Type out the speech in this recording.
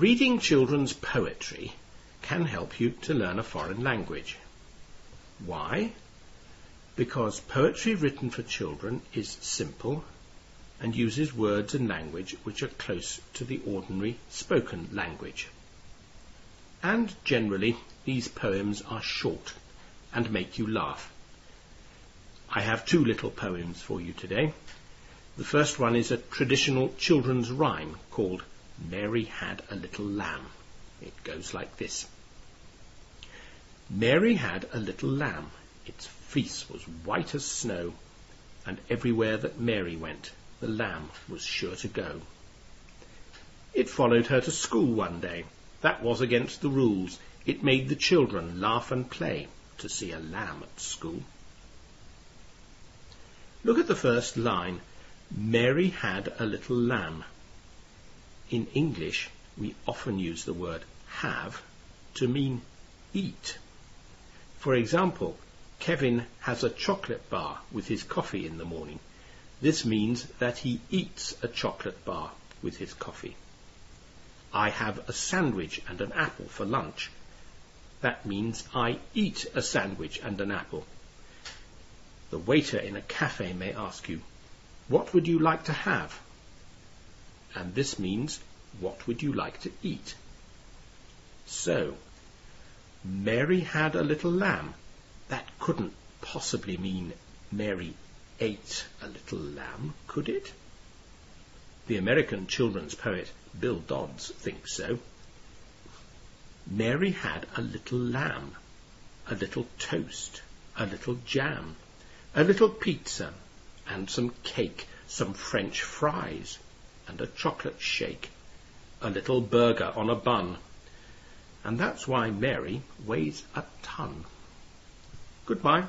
Reading children's poetry can help you to learn a foreign language. Why? Because poetry written for children is simple and uses words and language which are close to the ordinary spoken language. And generally, these poems are short and make you laugh. I have two little poems for you today. The first one is a traditional children's rhyme called Mary Had a Little Lamb. It goes like this. Mary had a little lamb. Its fleece was white as snow, and everywhere that Mary went, the lamb was sure to go. It followed her to school one day. That was against the rules. It made the children laugh and play to see a lamb at school. Look at the first line. Mary had a little lamb. In English, we often use the word have to mean eat. For example, Kevin has a chocolate bar with his coffee in the morning. This means that he eats a chocolate bar with his coffee. I have a sandwich and an apple for lunch. That means I eat a sandwich and an apple. The waiter in a cafe may ask you, What would you like to have? And this means, What would you like to eat? So, Mary had a little lamb. That couldn't possibly mean Mary ate a little lamb, could it? The American children's poet Bill Dodds thinks so. Mary had a little lamb, a little toast, a little jam, a little pizza, and some cake, some French fries, and a chocolate shake, a little burger on a bun. And that's why Mary weighs a ton. Goodbye.